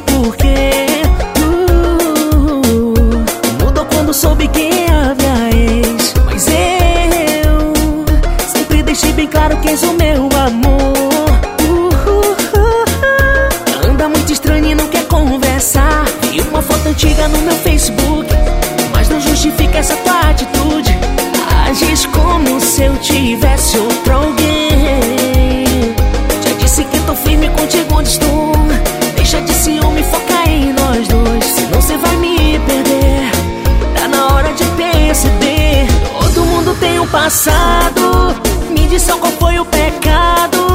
porquê. Uh, mudou quando soube quem é minha ex. Mas eu sempre deixei bem claro que és o meu amor. Uh, anda muito estranho e não quer conversar. Vi uma foto antiga no meu Facebook. Mas não justifica essa tua atitude. Agis como se eu tivesse outro alguém. Já disse que tô firme contigo onde estou. Passado. Me diz só qual foi o pecado.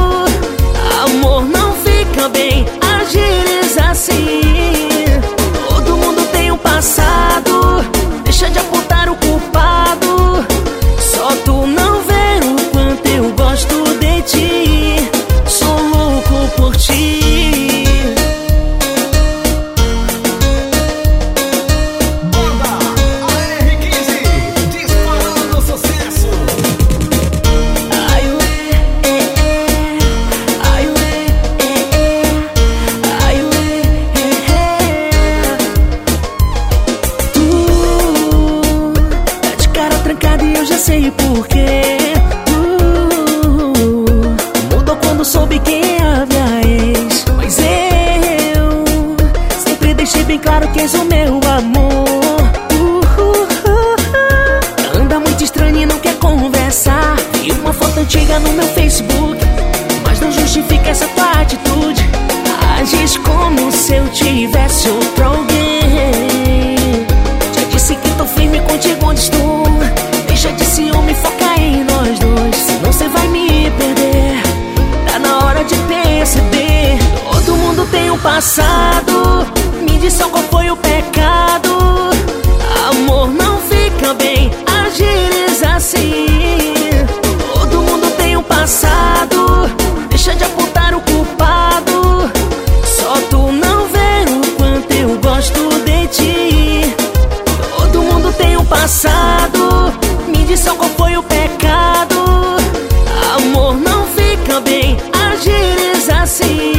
Amor não fica bem. Sei porquê. Uh, mudou quando soube quem é a minha ex. Mas eu sempre deixei bem claro que és o meu amor. Uh, anda muito estranho e não quer conversar. Vi uma foto antiga no meu Facebook. Mas não justifica essa tua atitude. Agis como se eu tivesse outro passado. Me diz só qual foi o pecado. Amor não fica bem agires assim. Todo mundo tem um passado. Deixa de apontar o culpado. Só tu não vê o quanto eu gosto de ti. Todo mundo tem um passado. Me diz só qual foi o pecado. Amor não fica bem agires assim.